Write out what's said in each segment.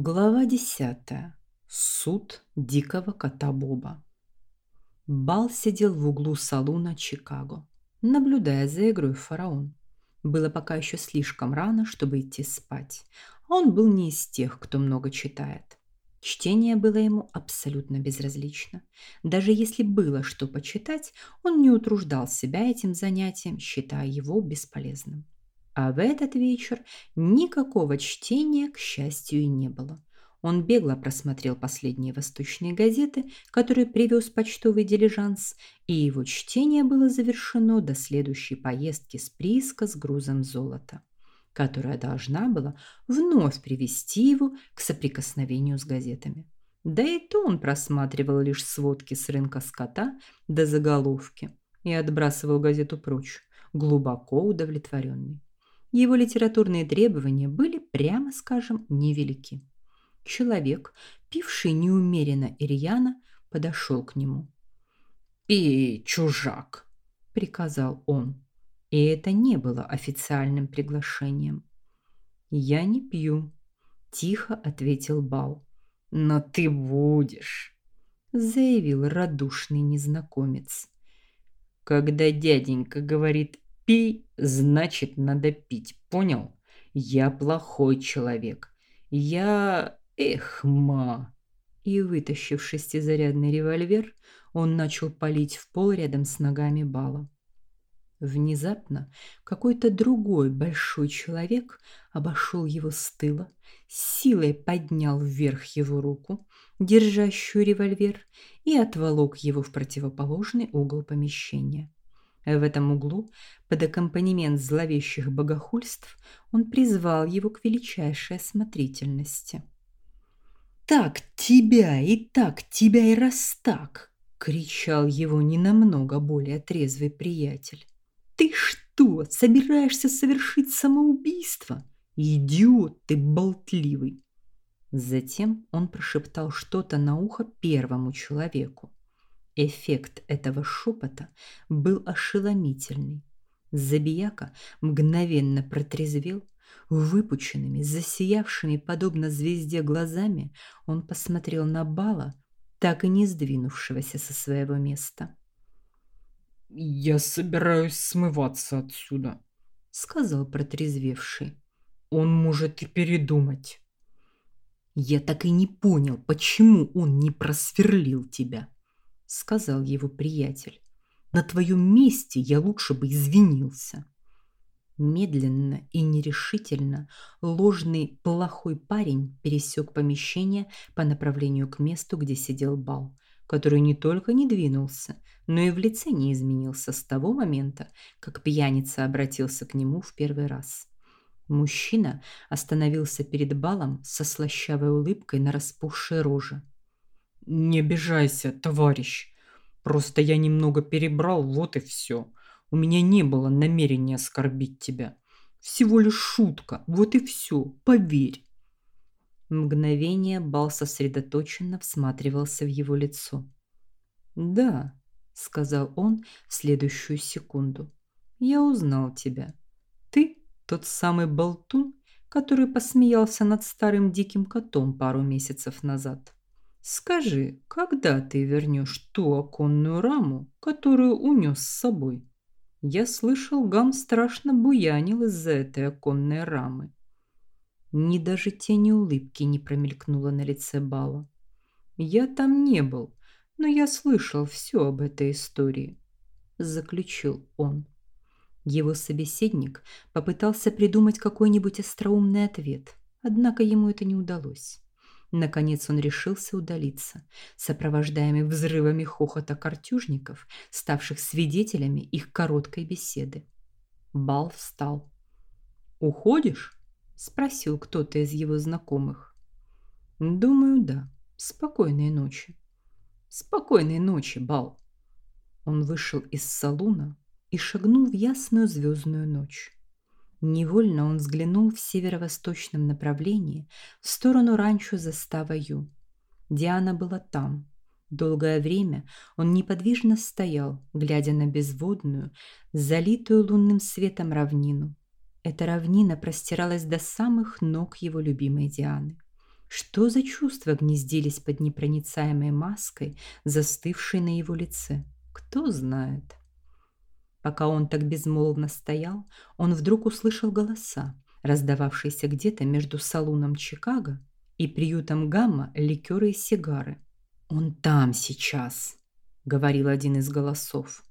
Глава 10. Суд дикого кота Боба. Бал сидел в углу салуна Чикаго, наблюдая за игрой фараон. Было пока еще слишком рано, чтобы идти спать. А он был не из тех, кто много читает. Чтение было ему абсолютно безразлично. Даже если было что почитать, он не утруждал себя этим занятием, считая его бесполезным. А в этот вечер никакого чтения, к счастью, и не было. Он бегло просмотрел последние восточные газеты, которые привез почтовый дилижанс, и его чтение было завершено до следующей поездки с прииска с грузом золота, которая должна была вновь привести его к соприкосновению с газетами. Да и то он просматривал лишь сводки с рынка скота до заголовки и отбрасывал газету прочь, глубоко удовлетворенный. Его литературные требования были, прямо скажем, невелики. Человек, пивший неумеренно и подошел к нему. «Пей, чужак!» – приказал он. И это не было официальным приглашением. «Я не пью», – тихо ответил Бал. «Но ты будешь», – заявил радушный незнакомец. «Когда дяденька говорит Пей, значит, надо пить, понял? Я плохой человек. Я... Эх, ма. И, вытащив шестизарядный револьвер, он начал палить в пол рядом с ногами Бала. Внезапно какой-то другой большой человек обошел его с тыла, силой поднял вверх его руку, держащую револьвер, и отволок его в противоположный угол помещения. В этом углу, под аккомпанемент зловещих богохульств, он призвал его к величайшей осмотрительности. «Так тебя и так тебя и раз так!» — кричал его ненамного более трезвый приятель. «Ты что, собираешься совершить самоубийство? Идиот ты болтливый!» Затем он прошептал что-то на ухо первому человеку. Эффект этого шепота был ошеломительный. Забияка мгновенно протрезвел, выпученными, засиявшими подобно звезде глазами, он посмотрел на Бала, так и не сдвинувшегося со своего места. «Я собираюсь смываться отсюда», — сказал протрезвевший. «Он может и передумать». «Я так и не понял, почему он не просверлил тебя», сказал его приятель. На твоем месте я лучше бы извинился. Медленно и нерешительно ложный плохой парень пересек помещение по направлению к месту, где сидел Бал, который не только не двинулся, но и в лице не изменился с того момента, как пьяница обратился к нему в первый раз. Мужчина остановился перед Балом со слащавой улыбкой на распухшей роже. «Не обижайся, товарищ. Просто я немного перебрал, вот и все. У меня не было намерения оскорбить тебя. Всего лишь шутка, вот и все, поверь». Мгновение Бал сосредоточенно всматривался в его лицо. «Да», — сказал он в следующую секунду, — «я узнал тебя. Ты тот самый болтун, который посмеялся над старым диким котом пару месяцев назад». Скажи, когда ты вернешь ту оконную раму, которую унес с собой? Я слышал, Гам страшно буянил из-за этой оконной рамы. Ни даже тени улыбки не промелькнуло на лице Бала. Я там не был, но я слышал все об этой истории, заключил он. Его собеседник попытался придумать какой-нибудь остроумный ответ, однако ему это не удалось. Наконец он решился удалиться, сопровождаемый взрывами хохота картюжников, ставших свидетелями их короткой беседы. Бал встал. «Уходишь?» – спросил кто-то из его знакомых. «Думаю, да. Спокойной ночи». «Спокойной ночи, Бал». Он вышел из салуна и шагнул в ясную звездную ночь. Невольно он взглянул в северо-восточном направлении, в сторону ранчо застава Ю. Диана была там. Долгое время он неподвижно стоял, глядя на безводную, залитую лунным светом равнину. Эта равнина простиралась до самых ног его любимой Дианы. Что за чувства гнездились под непроницаемой маской, застывшей на его лице? Кто знает. Пока он так безмолвно стоял, он вдруг услышал голоса, раздававшиеся где-то между салуном Чикаго и приютом Гамма ликеры и сигары. «Он там сейчас», — говорил один из голосов.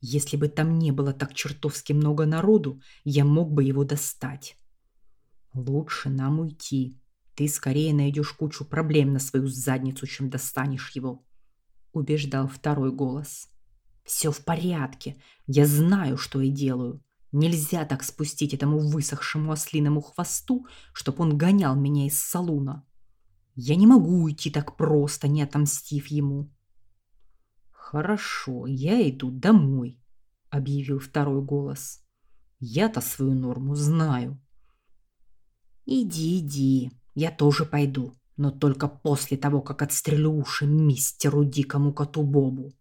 «Если бы там не было так чертовски много народу, я мог бы его достать». «Лучше нам уйти. Ты скорее найдешь кучу проблем на свою задницу, чем достанешь его», — убеждал второй голос. «Все в порядке. Я знаю, что я делаю. Нельзя так спустить этому высохшему ослиному хвосту, чтоб он гонял меня из салуна. Я не могу уйти так просто, не отомстив ему». «Хорошо, я иду домой», — объявил второй голос. «Я-то свою норму знаю». «Иди, иди, я тоже пойду, но только после того, как отстрелю уши мистеру дикому коту Бобу».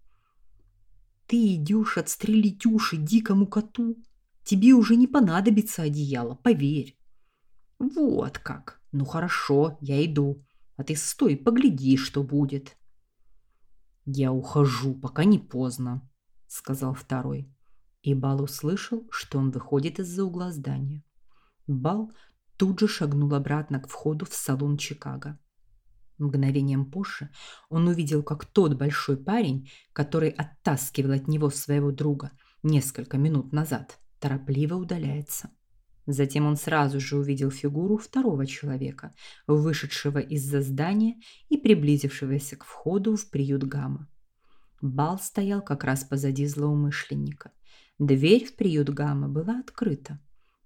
«Ты идешь отстрелить уши дикому коту? Тебе уже не понадобится одеяло, поверь». «Вот как. Ну хорошо, я иду. А ты стой, погляди, что будет». «Я ухожу, пока не поздно», — сказал второй. И Бал услышал, что он выходит из-за угла здания. Бал тут же шагнул обратно к входу в салон Чикаго. Мгновением позже он увидел, как тот большой парень, который оттаскивал от него своего друга несколько минут назад, торопливо удаляется. Затем он сразу же увидел фигуру второго человека, вышедшего из-за здания и приблизившегося к входу в приют Гамма. Бал стоял как раз позади злоумышленника. Дверь в приют Гамма была открыта.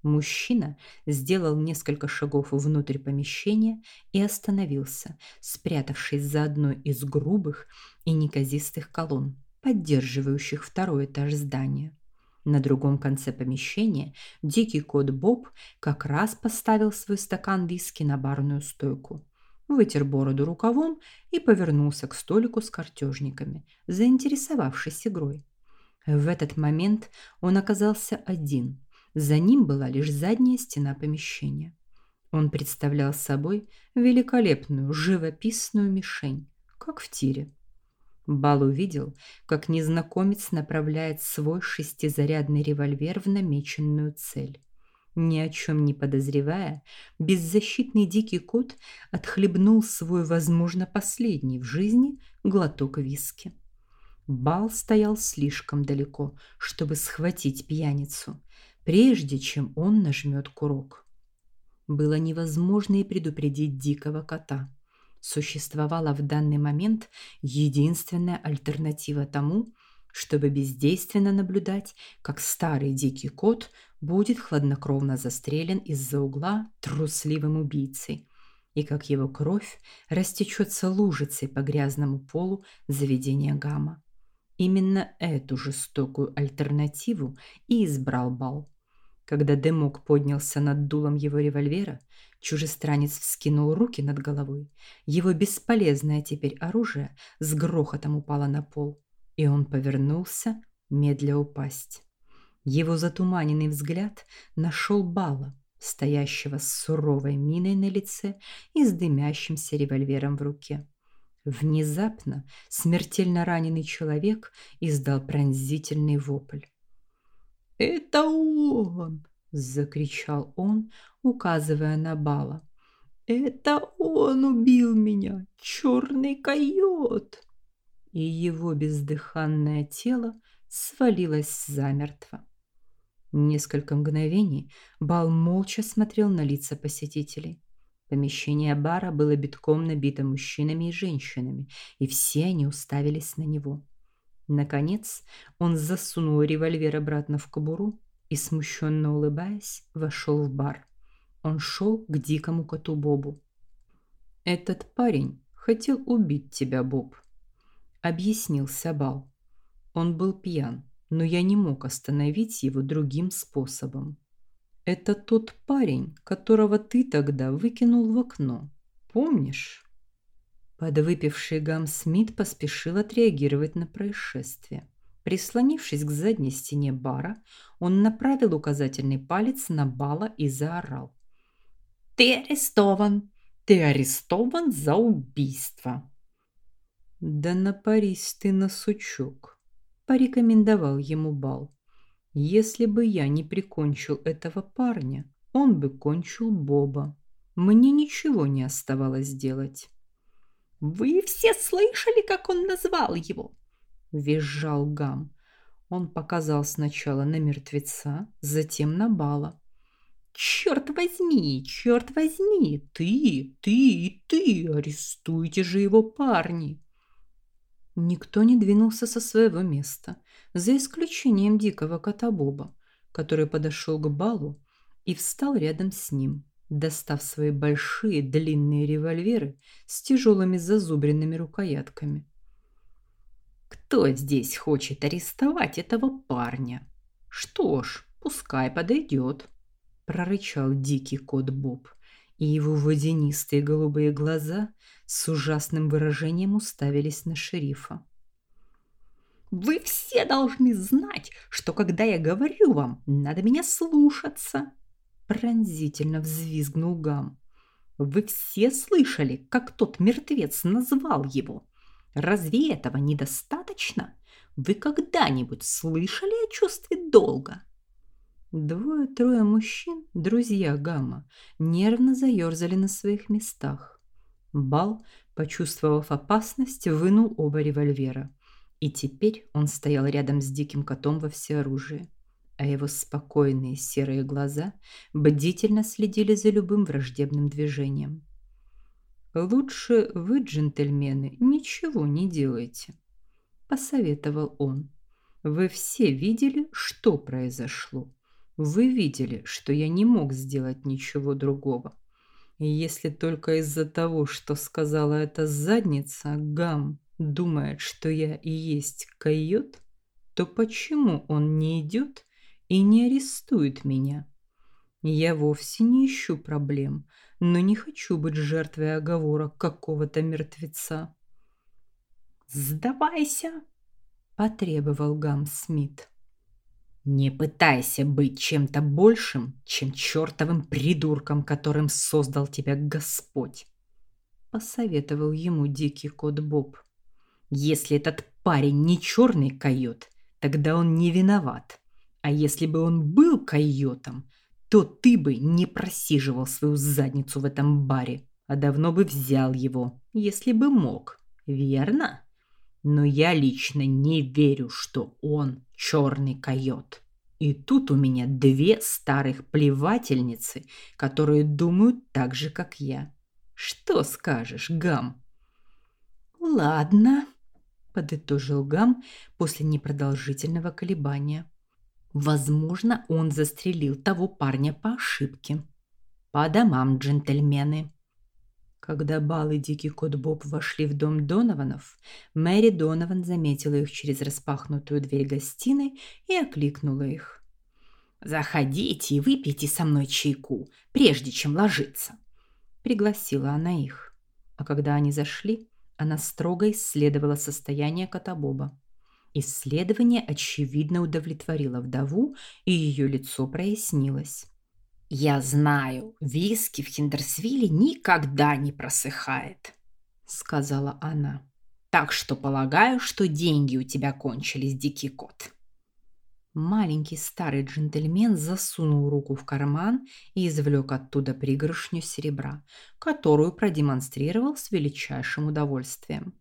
Мужчина сделал несколько шагов внутрь помещения и остановился, спрятавшись за одной из грубых и неказистых колонн, поддерживающих второй этаж здания. На другом конце помещения дикий кот Боб как раз поставил свой стакан виски на барную стойку, вытер бороду рукавом и повернулся к столику с картежниками, заинтересовавшись игрой. В этот момент он оказался один – за ним была лишь задняя стена помещения. Он представлял собой великолепную живописную мишень, как в тире. Бал увидел, как незнакомец направляет свой шестизарядный револьвер в намеченную цель. Ни о чем не подозревая, беззащитный дикий кот отхлебнул свой, возможно, последний в жизни глоток виски. Бал стоял слишком далеко, чтобы схватить пьяницу, прежде чем он нажмет курок. Было невозможно и предупредить дикого кота. Существовала в данный момент единственная альтернатива тому, чтобы бездейственно наблюдать, как старый дикий кот будет хладнокровно застрелен из-за угла трусливым убийцей, и как его кровь растечется лужицей по грязному полу заведения Гамма. Именно эту жестокую альтернативу и избрал Бал. Когда дымок поднялся над дулом его револьвера, чужестранец вскинул руки над головой. Его бесполезное теперь оружие с грохотом упало на пол, и он повернулся, медля упасть. Его затуманенный взгляд нашел Бала, стоящего с суровой миной на лице и с дымящимся револьвером в руке. Внезапно смертельно раненый человек издал пронзительный вопль. «Это он!» – закричал он, указывая на Бала. «Это он убил меня, черный койот!» И его бездыханное тело свалилось замертво. Несколько мгновений Бал молча смотрел на лица посетителей. Помещение бара было битком набито мужчинами и женщинами, и все они уставились на него. Наконец он засунул револьвер обратно в кобуру и, смущенно улыбаясь, вошел в бар. Он шел к дикому коту Бобу. «Этот парень хотел убить тебя, Боб», — объяснил Сабал. Он был пьян, но я не мог остановить его другим способом. «Это тот парень, которого ты тогда выкинул в окно. Помнишь?» Подвыпивший Гам Смит поспешил отреагировать на происшествие. Прислонившись к задней стене бара, он направил указательный палец на Бала и заорал. «Ты арестован! Ты арестован за убийство. Да напарись ты на сучок, порекомендовал ему Бал. Если бы я не прикончил этого парня, он бы кончил Боба. Мне ничего не оставалось делать. Вы все слышали, как он назвал его? визжал Гам. Он показал сначала на мертвеца, затем на Бала. Черт возьми, черт возьми, ты, ты и ты, арестуйте же его, парни. Никто не двинулся со своего места, за исключением дикого кота Боба, который подошел к Балу и встал рядом с ним, достав свои большие длинные револьверы с тяжелыми зазубренными рукоятками. Кто здесь хочет арестовать этого парня? Что ж, пускай подойдет прорычал дикий кот Боб, и его водянистые голубые глаза с ужасным выражением уставились на шерифа. Вы все должны знать, что когда я говорю вам, надо меня слушаться, пронзительно взвизгнул Гам. Вы все слышали, как тот мертвец назвал его. Разве этого недостаточно? Вы когда-нибудь слышали о чувстве долга? Двое-трое мужчин, друзья Гамма, нервно заерзали на своих местах. Бал, почувствовав опасность, вынул оба револьвера. И теперь он стоял рядом с диким котом во всеоружии, а его спокойные серые глаза бдительно следили за любым враждебным движением. «Лучше вы, джентльмены, ничего не делайте», – посоветовал он. «Вы все видели, что произошло. Вы видели, что я не мог сделать ничего другого. И если только из-за того, что сказала эта задница, Гам думает, что я и есть койот, то почему он не идет и не арестует меня? Я вовсе не ищу проблем, но не хочу быть жертвой оговорок какого-то мертвеца. «Сдавайся!» – потребовал Гам Смит. Не пытайся быть чем-то большим, чем чертовым придурком, которым создал тебя Господь, посоветовал ему дикий кот Боб. Если этот парень не черный койот, тогда он не виноват. А если бы он был койотом, то ты бы не просиживал свою задницу в этом баре, а давно бы взял его, если бы мог. Верно? Но я лично не верю, что он черный койот. И тут у меня две старых плевательницы, которые думают так же, как я. Что скажешь, Гам? Ладно, подытожил Гам после непродолжительного колебания. Возможно, он застрелил того парня по ошибке. По домам, джентльмены. Когда Бал и Дикий Кот Боб вошли в дом Донованов, Мэри Донован заметила их через распахнутую дверь гостиной и окликнула их. «Заходите и выпейте со мной чайку, прежде чем ложиться», – пригласила она их. А когда они зашли, она строго исследовала состояние кота Боба. Исследование очевидно удовлетворило вдову, и ее лицо прояснилось. Я знаю, виски в Хендерсвилле никогда не просыхает, сказала она. Так что полагаю, что деньги у тебя кончились, дикий кот. Маленький старый джентльмен засунул руку в карман и извлек оттуда пригоршню серебра, которую продемонстрировал с величайшим удовольствием.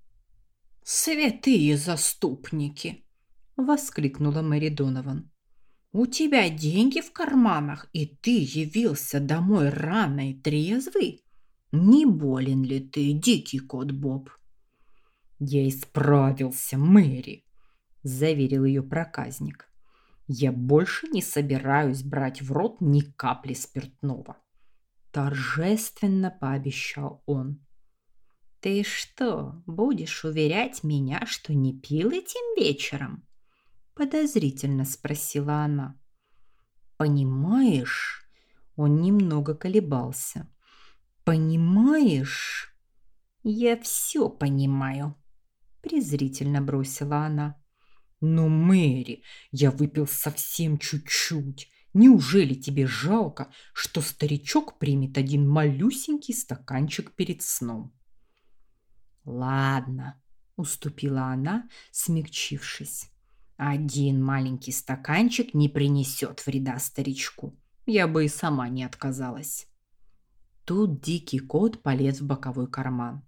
«Святые заступники!» – воскликнула Мэри Донован. У тебя деньги в карманах, и ты явился домой рано и трезвый? Не болен ли ты, дикий кот Боб? Я исправился, Мэри, заверил ее проказник. Я больше не собираюсь брать в рот ни капли спиртного. Торжественно пообещал он. Ты что, будешь уверять меня, что не пил этим вечером? подозрительно спросила она. Понимаешь, он немного колебался. Понимаешь? Я все понимаю, презрительно бросила она. Но Мэри, я выпил совсем чуть-чуть, Неужели тебе жалко, что старичок примет один малюсенький стаканчик перед сном? Ладно, уступила она, смягчившись. Один маленький стаканчик не принесет вреда старичку. Я бы и сама не отказалась. Тут дикий кот полез в боковой карман.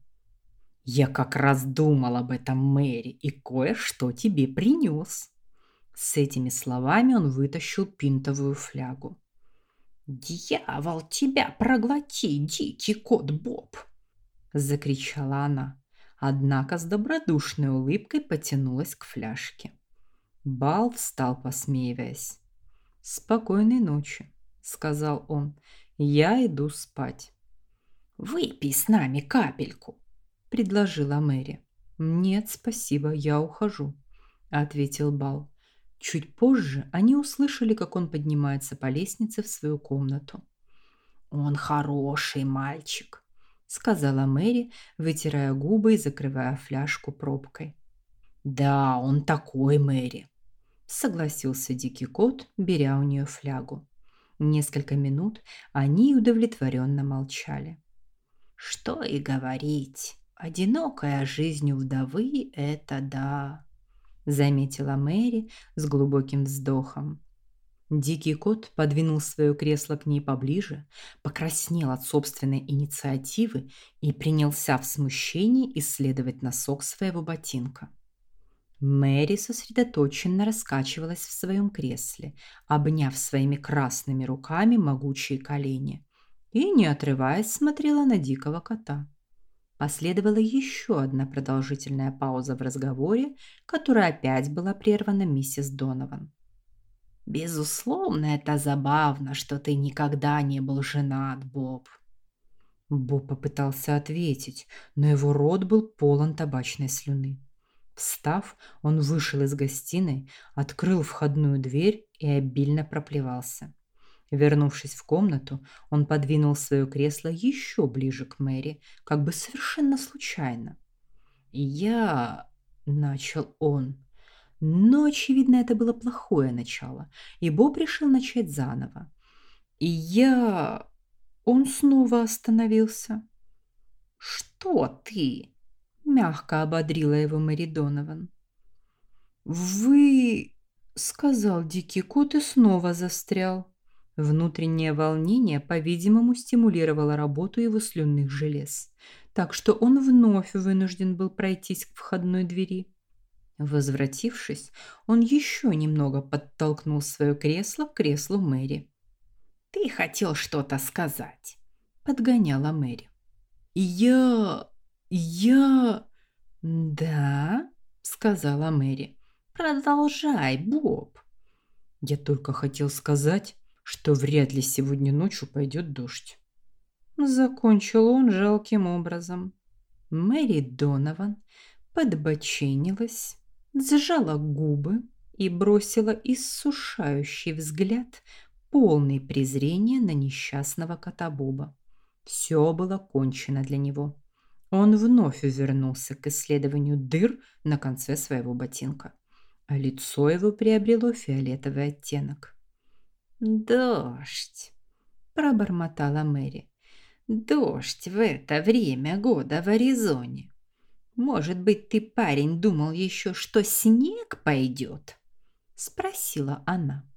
«Я как раз думал об этом, Мэри, и кое-что тебе принес». С этими словами он вытащил пинтовую флягу. «Дьявол, тебя проглоти, дикий кот Боб!» Закричала она, однако с добродушной улыбкой потянулась к фляжке. Бал встал, посмеиваясь. «Спокойной ночи», — сказал он. Я иду спать. Выпей с нами капельку, предложила Мэри. Нет, спасибо, я ухожу, ответил Бал. Чуть позже они услышали, как он поднимается по лестнице в свою комнату. Он хороший мальчик, сказала Мэри, вытирая губы и закрывая фляжку пробкой. Да, он такой, Мэри, согласился дикий кот, беря у нее флягу. Несколько минут они удовлетворенно молчали. Что и говорить, одинокая жизнь у вдовы – это да, заметила Мэри с глубоким вздохом. Дикий кот подвинул свое кресло к ней поближе, покраснел от собственной инициативы и принялся в смущении исследовать носок своего ботинка. Мэри сосредоточенно раскачивалась в своем кресле, обняв своими красными руками могучие колени, и, не отрываясь, смотрела на дикого кота. Последовала еще одна продолжительная пауза в разговоре, которая опять была прервана миссис Донован. «Безусловно, это забавно, что ты никогда не был женат, Боб». Боб попытался ответить, но его рот был полон табачной слюны. Встав, он вышел из гостиной, открыл входную дверь и обильно проплевался. Вернувшись в комнату, он подвинул свое кресло еще ближе к Мэри, как бы совершенно случайно. «Я...» – начал он. Но, очевидно, это было плохое начало, и Боб решил начать заново. «И я...» Он снова остановился. «Что ты?» мягко ободрила его Мэри Донован. «Вы...» — сказал дикий кот и снова застрял. Внутреннее волнение, по-видимому, стимулировало работу его слюнных желез, так что он вновь вынужден был пройтись к входной двери. Возвратившись, он еще немного подтолкнул свое кресло к креслу Мэри. «Ты хотел что-то сказать», — подгоняла Мэри. «Я... «Я...» «Да?» – сказала Мэри. «Продолжай, Боб». «Я только хотел сказать, что вряд ли сегодня ночью пойдет дождь». Закончил он жалким образом. Мэри Донован подбоченилась, сжала губы и бросила иссушающий взгляд, полный презрения на несчастного кота Боба. Все было кончено для него. Он вновь вернулся к исследованию дыр на конце своего ботинка, а лицо его приобрело фиолетовый оттенок. «Дождь!» – пробормотала Мэри. «Дождь в это время года в Аризоне. Может быть, ты, парень, думал еще, что снег пойдет?» – спросила она.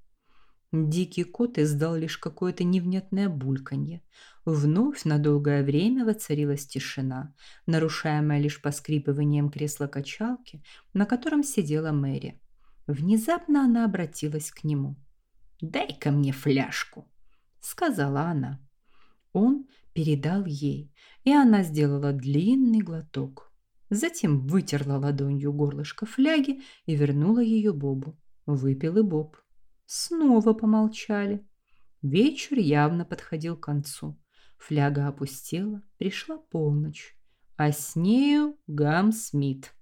Дикий кот издал лишь какое-то невнятное бульканье. Вновь на долгое время воцарилась тишина, нарушаемая лишь поскрипыванием кресла-качалки, на котором сидела Мэри. Внезапно она обратилась к нему. «Дай-ка мне фляжку», — сказала она. Он передал ей, и она сделала длинный глоток. Затем вытерла ладонью горлышко фляги и вернула ее Бобу. Выпил и Боб. Снова помолчали. Вечер явно подходил к концу. Фляга опустела, пришла полночь, а с нею Гам Смит,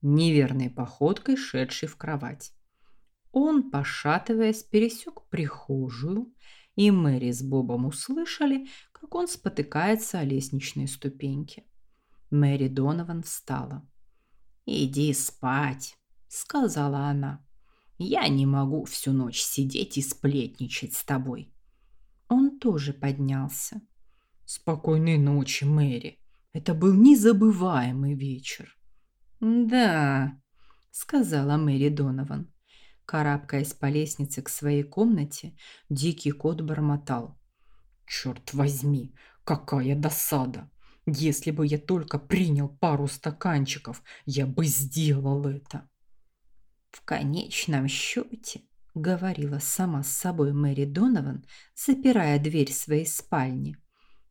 неверной походкой шедший в кровать. Он, пошатываясь, пересек прихожую, и Мэри с Бобом услышали, как он спотыкается о лестничной ступеньке. Мэри Донован встала. «Иди спать», — сказала она. Я не могу всю ночь сидеть и сплетничать с тобой. Он тоже поднялся. Спокойной ночи, Мэри. Это был незабываемый вечер. Да, сказала Мэри Донован. Карабкаясь по лестнице к своей комнате, дикий кот бормотал. «Черт возьми, какая досада! Если бы я только принял пару стаканчиков, я бы сделал это!» «В конечном счете», — говорила сама с собой Мэри Донован, запирая дверь своей спальни,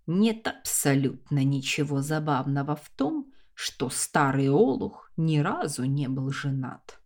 «нет абсолютно ничего забавного в том, что старый олух ни разу не был женат».